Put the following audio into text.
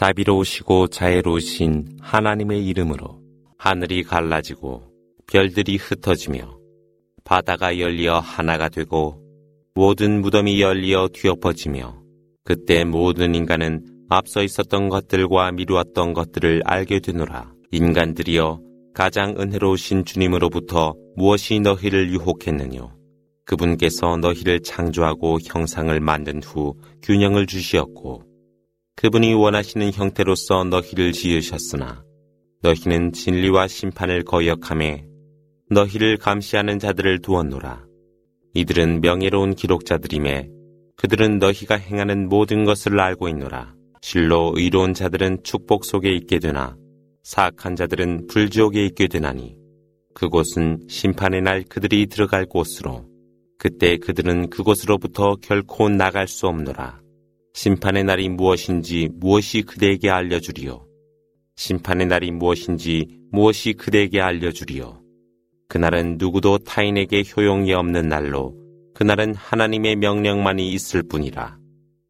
자비로우시고 자애로우신 하나님의 이름으로 하늘이 갈라지고 별들이 흩어지며 바다가 열리어 하나가 되고 모든 무덤이 열리어 뒤엎어지며 그때 모든 인간은 앞서 있었던 것들과 미루었던 것들을 알게 되노라. 인간들이여 가장 은혜로우신 주님으로부터 무엇이 너희를 유혹했느뇨? 그분께서 너희를 창조하고 형상을 만든 후 균형을 주시었고 그분이 원하시는 형태로서 너희를 지으셨으나 너희는 진리와 심판을 거역함에 너희를 감시하는 자들을 두었노라. 이들은 명예로운 기록자들임에 그들은 너희가 행하는 모든 것을 알고 있노라. 실로 의로운 자들은 축복 속에 있게 되나 사악한 자들은 불지옥에 있게 되나니 그곳은 심판의 날 그들이 들어갈 곳으로 그때 그들은 그곳으로부터 결코 나갈 수 없노라. 심판의 날이 무엇인지 무엇이 그대에게 알려주리요. 심판의 날이 무엇인지 무엇이 그대에게 알려주리요. 그날은 누구도 타인에게 효용이 없는 날로 그날은 하나님의 명령만이 있을 뿐이라.